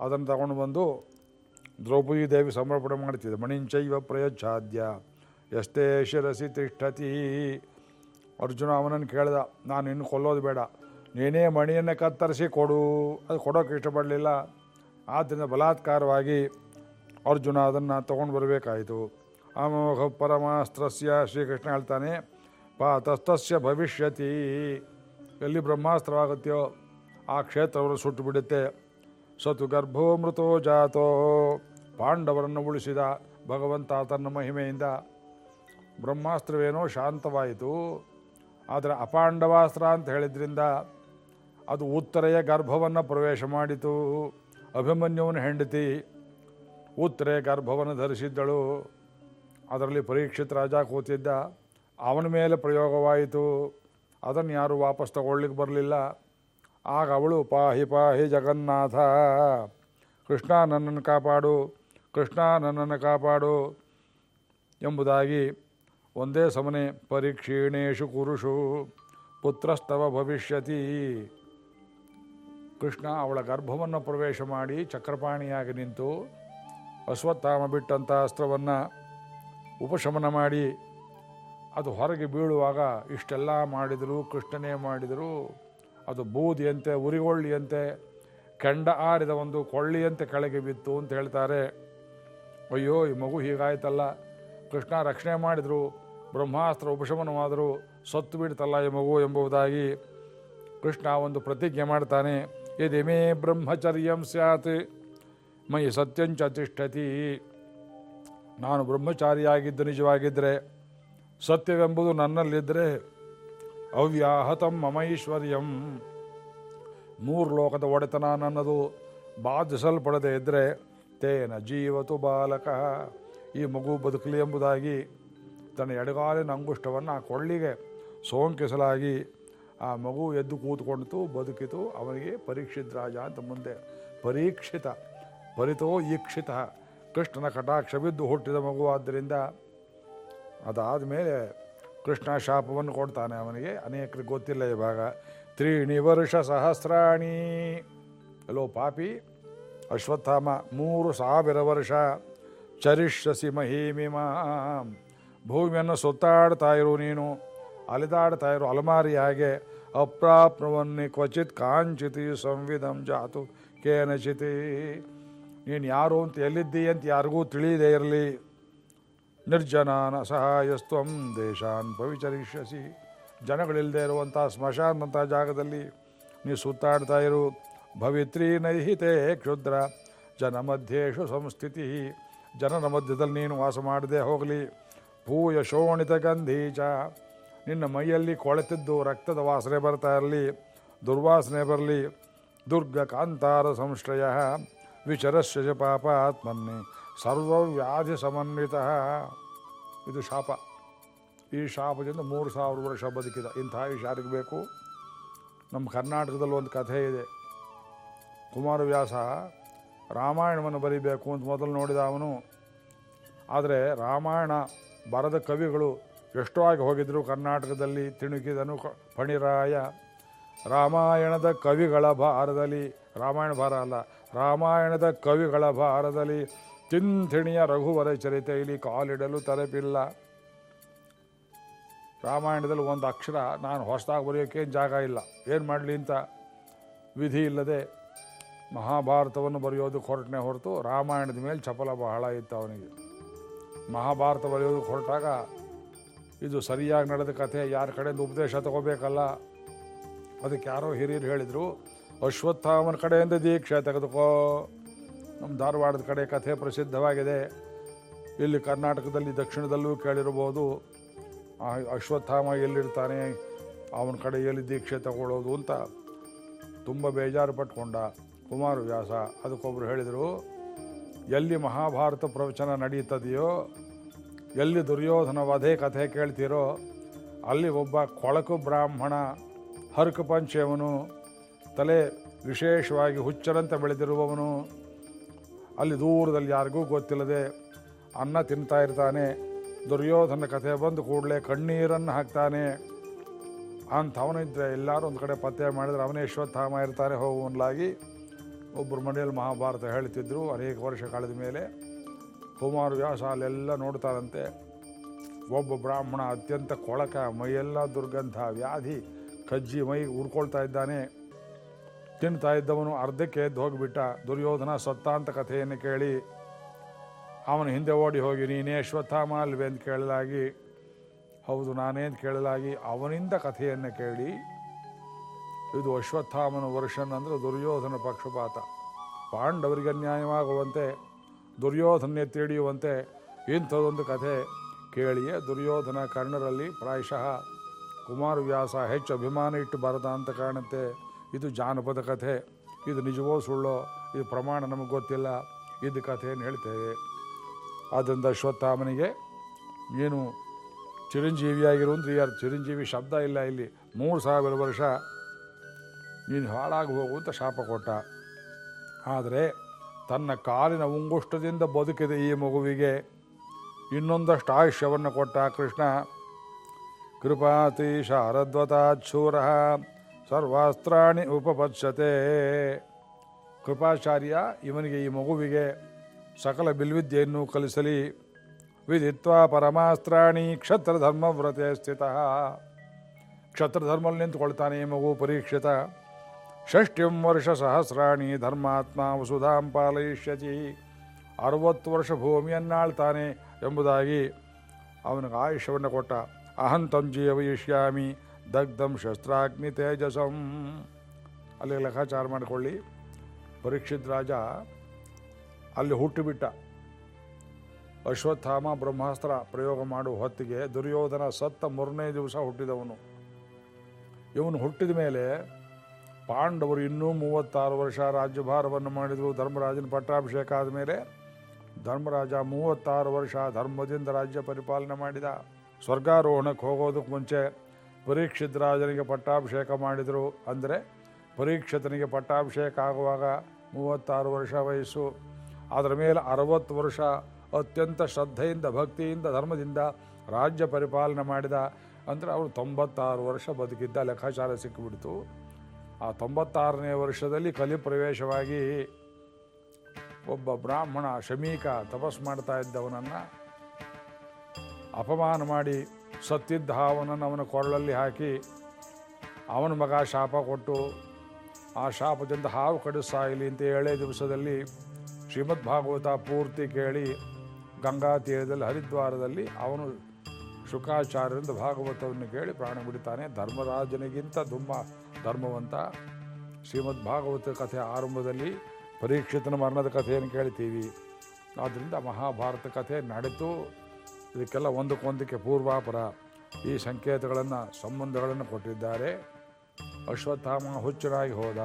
ಅದನ್ನು ತಗೊಂಡು ಬಂದು ದ್ರೌಪದಿ ದೇವಿ ಸಮರ್ಪಣೆ ಮಾಡ್ತಿದ್ದೆ. ಮಣಿಂಚೈವ ಪ್ರಯಚ್ಛಾದ್ಯ. ಎಷ್ಟೇ ಶಿರಸಿ ತಿಷ್ಠತಿ. ಅರ್ಜುನ ಅವನನ್ನು ಕೇಳ್ದ, ನಾನು ಇನ್ನು ಕೊಲ್ಲೋದು ಬೇಡ. ನೀನೇ ಮಣಿಯನ್ನು ಕತ್ತರಿಸಿ ಕೊಡು. ಅದು ಕೊಡೋಕೆ ಇಷ್ಟಪಡಲಿಲ್ಲ. ಆದ್ದರಿಂದ ಬಲಾತ್ಕಾರವಾಗಿ ಅರ್ಜುನ ಅದನ್ನು ತೊಗೊಂಡು ಬರಬೇಕಾಯಿತು. ಅಮೋಘ ಪರಮಾಸ್ತ್ರಸ್ಯ ಶ್ರೀಕೃಷ್ಣ ಹೇಳ್ತಾನೆ ಪಾತಸ್ತಸ್ಯ ಭವಿಷ್ಯತಿ. ಎಲ್ಲಿ ಬ್ರಹ್ಮಾಸ್ತ್ರವಾಗುತ್ತೆಯೋ ಆ ಕ್ಷೇತ್ರವನ್ನು ಸುಟ್ಟು ಬಿಡುತ್ತೆ. ಸತು ಗರ್ಭೋ ಮೃತೋ ಜಾತೋ. ಪಾಂಡವರನ್ನು ಉಳಿಸಿದ ಭಗವಂತ ತನ್ನ ಮಹಿಮೆಯಿಂದ ಬ್ರಹ್ಮಾಸ್ತ್ರವೇನೋ ಶಾಂತವಾಯಿತು. ಆದರೆ ಅಪಾಂಡವಾಸ್ತ್ರ ಅಂತ ಹೇಳಿದ್ರಿಂದ ಅದು ಉತ್ತರೆಯ ಗರ್ಭವನ್ನು ಪ್ರವೇಶ ಮಾಡಿತು. ಅಭಿಮನ್ಯುವನ ಹೆಂಡತಿ ಉತ್ತರೆ ಗರ್ಭವನ್ನು ಧರಿಸಿದ್ದಳು. ಅದರಲ್ಲಿ ಪರೀಕ್ಷಿತ ರಾಜ ಕೂತಿದ್ದ. ಅವನ ಮೇಲೆ ಪ್ರಯೋಗವಾಯಿತು. ಅದನ್ನು ಯಾರೂ ವಾಪಸ್ ತಗೊಳ್ಳಿಕ್ಕೆ ಬರಲಿಲ್ಲ. ಆಗ ಅವಳು ಪಾಹಿ ಪಾಹಿ ಜಗನ್ನಾಥ. ಕೃಷ್ಣ ನನ್ನನ್ನು ಕಾಪಾಡು, ಕೃಷ್ಣ ನನ್ನನ್ನು ಕಾಪಾಡು ಎಂಬುದಾಗಿ ಒಂದೇ ಸಮನೆ ಪರೀಕ್ಷೀಣೇಶು ಕುರುಷು ಪುತ್ರಸ್ತವ ಭವಿಷ್ಯತಿ. ಕೃಷ್ಣ ಅವಳ ಗರ್ಭವನ್ನು ಪ್ರವೇಶ ಮಾಡಿ ಚಕ್ರಪಾಣಿಯಾಗಿ ನಿಂತು ಅಶ್ವತ್ಥಾಮ ಬಿಟ್ಟಂಥ ಅಸ್ತ್ರವನ್ನು ಉಪಶಮನ ಮಾಡಿ ಅದು ಹೊರಗೆ ಬೀಳುವಾಗ ಇಷ್ಟೆಲ್ಲ ಮಾಡಿದರು ಕೃಷ್ಣನೇ ಮಾಡಿದರು ಅದು ಬೂದಿಯಂತೆ, ಉರಿಗೊಳ್ಳಿಯಂತೆ, ಕೆಂಡ ಆರಿದ ಒಂದು ಕೊಳ್ಳಿಯಂತೆ ಕೆಳಗೆ ಬಿತ್ತು ಅಂತ ಹೇಳ್ತಾರೆ. ಅಯ್ಯೋ, ಈ ಮಗು ಹೀಗಾಯ್ತಲ್ಲ. ಕೃಷ್ಣ ರಕ್ಷಣೆ ಮಾಡಿದರು, ಬ್ರಹ್ಮಾಸ್ತ್ರ ಉಪಶಮನವಾದರೂ, ಸತ್ತು ಬಿಡ್ತಲ್ಲ ಈ ಮಗು ಎಂಬುದಾಗಿ ಕೃಷ್ಣ ಒಂದು ಪ್ರತಿಜ್ಞೆ ಮಾಡ್ತಾನೆ. ಮೇ ಬ್ರಹ್ಮಚರ್ಯಂ ಸ್ಯಾತ್, ಮೈ ಸತ್ಯಂಚ ತಿಷ್ಠತಿ. ನಾನು ಬ್ರಹ್ಮಚಾರಿಯಾಗಿದ್ದು ನಿಜವಾಗಿದ್ದರೆ ಸತ್ಯವೆಂಬುದು ನನ್ನಲ್ಲಿದ್ದರೆ ಅವ್ಯಾಹತಂ ಮಮೈಶ್ವರ್ಯಂ. ಮೂರು ಲೋಕದ ಒಡೆತನ ನನ್ನದು. ಬಾಧಿಸಲ್ಪಡದೆ ಇದ್ದರೆ ತೇನ ಜೀವತು ಬಾಲಕ. ಈ ಮಗು ಬದುಕಲಿ ಎಂಬುದಾಗಿ ತನ್ನ ಎಡಗಾಲಿನ ಅಂಗುಷ್ಟವನ್ನು ಆ ಕೊಳ್ಳಿಗೆ ಸೋಂಕಿಸಲಾಗಿ ಆ ಮಗು ಎದ್ದು ಕೂತ್ಕೊಂಡಿತು, ಬದುಕಿತು, ಅವನಿಗೆ ಪರೀಕ್ಷಿತ್ ರಾಜ ಅಂತ ಮುಂದೆ. ಪರೀಕ್ಷಿತ ಪರಿತೋ ಈಕ್ಷಿತ ಕೃಷ್ಣನ ಕಟಾಕ್ಷ ಬಿದ್ದು ಹುಟ್ಟಿದ ಮಗು ಆದ್ದರಿಂದ ಅದಾದ ಮೇಲೆ ಕೃಷ್ಣ ಶಾಪವನ್ನು ಕೊಡ್ತಾನೆ ಅವನಿಗೆ. ಅನೇಕರಿಗೆ ಗೊತ್ತಿಲ್ಲ ಇವಾಗ ತ್ರೀಣಿ ವರ್ಷ ಸಹಸ್ರಾಣಿ. ಅಲೋ ಪಾಪಿ. ಅಶ್ವತ್ಥಾಮ, ಮೂರು ಸಾವಿರ ವರ್ಷ. ಚರಿಷ್ಯಸಿ ಮಹಿಮಿಮ ಭೂಮಿಯನ್ನು ಸುತ್ತಾಡ್ತಾ ಇರು ನೀನು. ಅಲೆದಾಡ್ತಾ ಇರು ಅಲಮಾರಿ ಹಾಗೆ. ಅಪ್ರಾಪ್ನವನ್ನಿ ಕ್ವಚಿತ್ ಕಾಂಚಿತಿ ಸಂವಿಧಂ ಜಾತು ಕೇನಚಿತಿ. ನೀನು ಯಾರು ಅಂತ ಎಲ್ಲಿದ್ದೀ ಅಂತ ಯಾರಿಗೂ ತಿಳಿಯದೇ ಇರಲಿ. ನಿರ್ಜನಾನ ಸಹಾಯಸ್ತ್ವಂ ದೇಶಾನ್ ಪವಿಚರಿಷ್ಯಸಿ. ಜನಗಳಿಲ್ಲದೆ ಇರುವಂಥ ಸ್ಮಶಾನ್ನಂಥ ಜಾಗದಲ್ಲಿ ನೀವು ಸುತ್ತಾಡ್ತಾ ಇರು. ಭವಿತ್ರಿ ನೈಹಿತೆ ಕ್ಷುದ್ರ ಜನ ಮಧ್ಯೇಶು ಸಂಸ್ಥಿತಿ ಜನರ ಮಧ್ಯದಲ್ಲಿ ನೀನು ವಾಸ ಮಾಡದೆ ಹೋಗಲಿ. ಭೂಯ ಶೋಣಿತ ಗಂಧೀಚ. ನಿನ್ನ ಮೈಯಲ್ಲಿ ಕೊಳೆತಿದ್ದು ರಕ್ತದ ವಾಸನೆ ಬರ್ತಾ ಇರಲಿ. ದುರ್ವಾಸನೆ ಬರಲಿ. ದುರ್ಗ ಕಾಂತಾರ ಸಂಶ್ರಯ. ವಿಚರಸ್ಯ ಪಾಪ ಆತ್ಮನ್ನಿ ಸರ್ವವ್ಯಾಧಿ ಸಮನ್ವಿತ ಇದು ಶಾಪ. ಈ ಶಾಪದಿಂದ ಮೂರು ಸಾವಿರ ವರ್ಷ ಬದುಕಿದ. ಇಂಥ ಯಾರಿಗೆ ಬೇಕು? ನಮ್ಮ ಕರ್ನಾಟಕದಲ್ಲಿ ಒಂದು ಕಥೆ ಇದೆ. ಕುಮಾರವ್ಯಾಸ ರಾಮಾಯಣವನ್ನು ಬರೀಬೇಕು ಅಂತ ಮೊದಲು ನೋಡಿದ ಅವನು. ಆದರೆ ರಾಮಾಯಣ ಬರದ ಕವಿಗಳು ಎಷ್ಟೋ ಆಗಿ ಹೋಗಿದ್ದರು ಕರ್ನಾಟಕದಲ್ಲಿ ತಿಣುಕಿದನು ಫಣಿರಾಯ. ರಾಮಾಯಣದ ಕವಿಗಳ ಭಾರದಲ್ಲಿ, ರಾಮಾಯಣ ಭಾರ ಅಲ್ಲ, ರಾಮಾಯಣದ ಕವಿಗಳ ಭಾರದಲ್ಲಿ ತಿಂಥಿಣಿಯ ರಘುವರ ಚರಿತೆಯಲ್ಲಿ ಕಾಲಿಡಲು ತರಪಿಲ್ಲ ರಾಮಾಯಣದಲ್ಲಿ ಒಂದು ಅಕ್ಷರ, ನಾನು ಹೊಸದಾಗಿ ಬರೆಯೋಕ್ಕೇನು ಜಾಗ ಇಲ್ಲ. ಏನು ಮಾಡಲಿ ಅಂತ ವಿಧಿ ಇಲ್ಲದೆ ಮಹಾಭಾರತವನ್ನು ಬರೆಯೋದು ಹೊರಟನೆ ಹೊರತು ರಾಮಾಯಣದ ಮೇಲೆ ಚಪಲ ಬಹಳ ಇತ್ತು ಅವನಿಗೆ. ಮಹಾಭಾರತ ಬರೆಯೋದು ಹೊರಟಾಗ ಇದು ಸರಿಯಾಗಿ ನಡೆದ ಕಥೆ, ಯಾರ ಕಡೆಯಿಂದ ಉಪದೇಶ ತಗೋಬೇಕಲ್ಲ? ಅದಕ್ಕೆ ಯಾರೋ ಹಿರಿಯರು ಹೇಳಿದರು, ಅಶ್ವತ್ಥಾಮನ ಕಡೆಯಿಂದ ದೀಕ್ಷೆ ತೆಗೆದುಕೋ. ನಮ್ಮ ಧಾರವಾಡದ ಕಡೆ ಕಥೆ ಪ್ರಸಿದ್ಧವಾಗಿದೆ. ಇಲ್ಲಿ ಕರ್ನಾಟಕದಲ್ಲಿ ದಕ್ಷಿಣದಲ್ಲೂ ಕೇಳಿರ್ಬೋದು ಅಶ್ವತ್ಥಾಮ ಎಲ್ಲಿರ್ತಾನೆ, ಅವನ ಕಡೆ ಎಲ್ಲಿ ದೀಕ್ಷೆ ತಗೊಳ್ಳೋದು ಅಂತ ತುಂಬ ಬೇಜಾರು ಪಟ್ಕೊಂಡ ಕುಮಾರವ್ಯಾಸ ಅದಕ್ಕೊಬ್ಬರು ಹೇಳಿದರು, ಎಲ್ಲಿ ಮಹಾಭಾರತ ಪ್ರವಚನ ನಡೀತದೆಯೋ, ಎಲ್ಲಿ ದುರ್ಯೋಧನ ವಧೆ ಕಥೆ ಕೇಳ್ತೀರೋ, ಅಲ್ಲಿ ಒಬ್ಬ ಕೊಳಕು ಬ್ರಾಹ್ಮಣ ಹರಕ ಪಂಚೆಯವನು ತಲೆ ವಿಶೇಷವಾಗಿ ಹುಚ್ಚರಂತೆ ಬೆಳೆದಿರುವವನು ಅಲ್ಲಿ ದೂರದಲ್ಲಿ ಯಾರಿಗೂ ಗೊತ್ತಿಲ್ಲದೆ ಅನ್ನ ತಿಂತಾ ಇರ್ತಾನೆ. ದುರ್ಯೋಧನ ಕಥೆ ಬಂದು ಕೂಡಲೇ ಕಣ್ಣೀರನ್ನು ಹಾಕ್ತಾನೆ. ಅಂಥವನಿದ್ರೆ ಎಲ್ಲರೂ ಒಂದು ಕಡೆ ಪತ್ತೆ ಮಾಡಿದರೆ ಅವನೇ ಅಶ್ವತ್ಥಾಮ ಇರ್ತಾನೆ ಹೋಗುವನ್ಲಾಗಿ ಒಬ್ಬರು ಮನೆಯಲ್ಲಿ ಮಹಾಭಾರತ ಹೇಳ್ತಿದ್ರು ಅನೇಕ ವರ್ಷ ಕಳೆದ ಮೇಲೆ. ಕುಮಾರ ವ್ಯಾಸ ಅಲ್ಲೆಲ್ಲ ನೋಡ್ತಾರಂತೆ. ಒಬ್ಬ ಬ್ರಾಹ್ಮಣ ಅತ್ಯಂತ ಕೊಳಕ ಮೈಯೆಲ್ಲ ದುರ್ಗಂಧ, ವ್ಯಾಧಿ, ಕಜ್ಜಿ ಮೈ ಉರ್ಕೊಳ್ತಾ ಇದ್ದಾನೆ. ತಿಂತಾ ಇದ್ದವನು ಅರ್ಧಕ್ಕೆ ಎದ್ದು ಹೋಗಿಬಿಟ್ಟ ದುರ್ಯೋಧನ ಸತ್ತ ಅಂತ ಕಥೆಯನ್ನು ಕೇಳಿ, ಅವನು ಹಿಂದೆ ಓಡಿ ಹೋಗಿ, ನೀನೇ ಅಶ್ವತ್ಥಾಮ ಅಲ್ವೇ ಅಂತ ಕೇಳಲಾಗಿ. ಹೌದು, ನಾನೇ ಅಂತ ಕೇಳಲಾಗಿ ಅವನಿಂದ ಕಥೆಯನ್ನು ಕೇಳಿ, ಇದು ಅಶ್ವತ್ಥಾಮನ ವರ್ಷನ್ ಅಂದರೆ ದುರ್ಯೋಧನ ಪಕ್ಷಪಾತ. ಪಾಂಡವರಿಗೆ ಅನ್ಯಾಯವಾಗುವಂತೆ ದುರ್ಯೋಧನೆ ತಿಳಿಯುವಂತೆ ಇಂಥದೊಂದು ಕಥೆ ಕೇಳಿಯೇ ದುರ್ಯೋಧನ ಕರ್ಣರಲ್ಲಿ ಪ್ರಾಯಶಃ ಕುಮಾರವ್ಯಾಸ ಹೆಚ್ಚು ಅಭಿಮಾನ ಇಟ್ಟು ಬರದ ಅಂತ ಕಾಣುತ್ತೆ. ಇದು ಜಾನಪದ ಕಥೆ, ಇದು ನಿಜವೋ ಸುಳ್ಳೋ, ಇದು ಪ್ರಮಾಣ ನಮಗೆ ಗೊತ್ತಿಲ್ಲ, ಇದು ಕಥೆಯನ್ನು ಹೇಳ್ತೇವೆ. ಆದ್ದರಿಂದ ಅಶ್ವತ್ಥಾಮನಿಗೆ ಏನು ಚಿರಂಜೀವಿಯಾಗಿರು ಅಂದ್ರೆ ಯಾರು ಚಿರಂಜೀವಿ ಶಬ್ದ ಇಲ್ಲ ಇಲ್ಲಿ. ಮೂರು ಸಾವಿರ ವರ್ಷ ನೀನು ಹಾಳಾಗಿ ಹೋಗು ಅಂತ ಶಾಪ ಕೊಟ್ಟ. ಆದರೆ ತನ್ನ ಕಾಲಿನ ಉಂಗುಷ್ಟದಿಂದ ಬದುಕಿದ ಈ ಮಗುವಿಗೆ ಇನ್ನೊಂದಷ್ಟು ಆಯುಷ್ಯವನ್ನು ಕೊಟ್ಟ ಕೃಷ್ಣ, ಕೃಪಾತಿ ಶಾರದ್ವತಾಚ್ಛೂರ ಸರ್ವಾಸ್ತ್ರಾಣಿ ಉಪಪತ್ಸತೆ ಕೃಪಾಚಾರ್ಯ, ಇವನಿಗೆ ಈ ಮಗುವಿಗೆ ಸಕಲ ಬಿಲ್ವಿದ್ಯೆಯನ್ನು ಕಲಿಸಲಿ. ವಿಧಿತ್ವಾ ಪರಮಾಸ್ತ್ರಾಣಿ ಕ್ಷತ್ರಧರ್ಮವ್ರತೆ ಸ್ಥಿತ. ಕ್ಷತ್ರಧರ್ಮಲ್ಲಿ ನಿಂತುಕೊಳ್ತಾನೆ ಈ ಮಗು ಪರೀಕ್ಷಿತ. ಷಷ್ಠ್ಯಂ ವರ್ಷ ಸಹಸ್ರಾಣಿ ಧರ್ಮಾತ್ಮ ವಸುಧಾಂ ಪಾಲಯಿಷ್ಯತಿ. ಅರವತ್ತು ವರ್ಷ ಭೂಮಿಯನ್ನಾಳ್ತಾನೆ ಎಂಬುದಾಗಿ ಅವನಿಗೆ ಆಯುಷ್ಯವನ್ನು ಕೊಟ್ಟ. ಅಹಂತಂ ಜೀವಯಿಷ್ಯಾಮಿ. ದಗ್ಧಂ ಶಸ್ತ್ರಾಗ್ನಿ ತೇಜಸಂ. ಅಲ್ಲಿ ಲೆಕ್ಕಾಚಾರ ಮಾಡಿಕೊಳ್ಳಿ. ಪರೀಕ್ಷಿತ್ ರಾಜ ಅಲ್ಲಿ ಹುಟ್ಟುಬಿಟ್ಟ. ಅಶ್ವತ್ಥಾಮ ಬ್ರಹ್ಮಾಸ್ತ್ರ ಪ್ರಯೋಗ ಮಾಡುವ ಹೊತ್ತಿಗೆ ದುರ್ಯೋಧನ ಸತ್ತ ಮೂರನೇ ದಿವಸ ಹುಟ್ಟಿದವನು. ಇವನು ಹುಟ್ಟಿದ ಮೇಲೆ ಪಾಂಡವರು ಇನ್ನೂ ಮೂವತ್ತಾರು ವರ್ಷ ರಾಜ್ಯಭಾರವನ್ನು ಮಾಡಿದರು. ಧರ್ಮರಾಜನ ಪಟ್ಟಾಭಿಷೇಕ ಆದಮೇಲೆ ಧರ್ಮರಾಜ ಮೂವತ್ತಾರು ವರ್ಷ ಧರ್ಮದಿಂದ ರಾಜ್ಯ ಪರಿಪಾಲನೆ ಮಾಡಿದ. ಸ್ವರ್ಗಾರೋಹಣಕ್ಕೆ ಹೋಗೋದಕ್ಕೆ ಮುಂಚೆ ಪರೀಕ್ಷಿತ್ ರಾಜನಿಗೆ ಪಟ್ಟಾಭಿಷೇಕ ಮಾಡಿದರು ಅಂದರೆ ಪರೀಕ್ಷಿತನಿಗೆ ಪಟ್ಟಾಭಿಷೇಕ ಆಗುವಾಗ ಮೂವತ್ತಾರು ವರ್ಷ ವಯಸ್ಸು. ಅದರ ಮೇಲೆ ಅರವತ್ತು ವರ್ಷ ಅತ್ಯಂತ ಶ್ರದ್ಧೆಯಿಂದ, ಭಕ್ತಿಯಿಂದ, ಧರ್ಮದಿಂದ ರಾಜ್ಯ ಪರಿಪಾಲನೆ ಮಾಡಿದ. ಅಂದರೆ ಅವರು ತೊಂಬತ್ತಾರು ವರ್ಷ ಬದುಕಿದ್ದ, ಲೆಕ್ಕಾಚಾರ ಸಿಕ್ಕಿಬಿಡ್ತು. ಆ ತೊಂಬತ್ತಾರನೇ ವರ್ಷದಲ್ಲಿ ಕಲಿ ಪ್ರವೇಶವಾಗಿ ಒಬ್ಬ ಬ್ರಾಹ್ಮಣ ಶಮೀಕ ತಪಸ್ ಮಾಡ್ತಾ ಇದ್ದವನನ್ನು ಅಪಮಾನ ಮಾಡಿ ಸತ್ತಿದ್ದ ಹಾವನ್ನು ಅವನ ಕೊರಳಲ್ಲಿ ಹಾಕಿ, ಅವನ ಮಗ ಶಾಪ ಕೊಟ್ಟು, ಆ ಶಾಪದಿಂದ ಹಾವು ಕಡಿಸಾಗಲಿ ಅಂತ ಏಳೇ ದಿವಸದಲ್ಲಿ ಶ್ರೀಮದ್ ಭಾಗವತ ಪೂರ್ತಿ ಕೇಳಿ ಗಂಗಾ ತೀರದಲ್ಲಿ ಹರಿದ್ವಾರದಲ್ಲಿ ಅವನು ಶುಕಾಚಾರ್ಯರಿಂದ ಭಾಗವತವನ್ನು ಕೇಳಿ ಪ್ರಾಣ ಬಿಡಿತಾನೆ ಧರ್ಮರಾಜನಿಗಿಂತ ತುಂಬ ಧರ್ಮವಂತ. ಶ್ರೀಮದ್ ಭಾಗವತ ಕಥೆ ಆರಂಭದಲ್ಲಿ ಪರೀಕ್ಷಿತನ ಮರಣದ ಕಥೆಯನ್ನು ಕೇಳ್ತೀವಿ. ಆದ್ದರಿಂದ ಮಹಾಭಾರತ ಕಥೆ ನಡೆತು ಇದಕ್ಕೆಲ್ಲ ಒಂದಕ್ಕೊಂದಕ್ಕೆ ಪೂರ್ವಾಪರ ಈ ಸಂಕೇತಗಳನ್ನು ಸಂಬಂಧಗಳನ್ನು ಕೊಟ್ಟಿದ್ದಾರೆ. ಅಶ್ವತ್ಥಾಮ ಹುಚ್ಚರಾಗಿ ಹೋದ.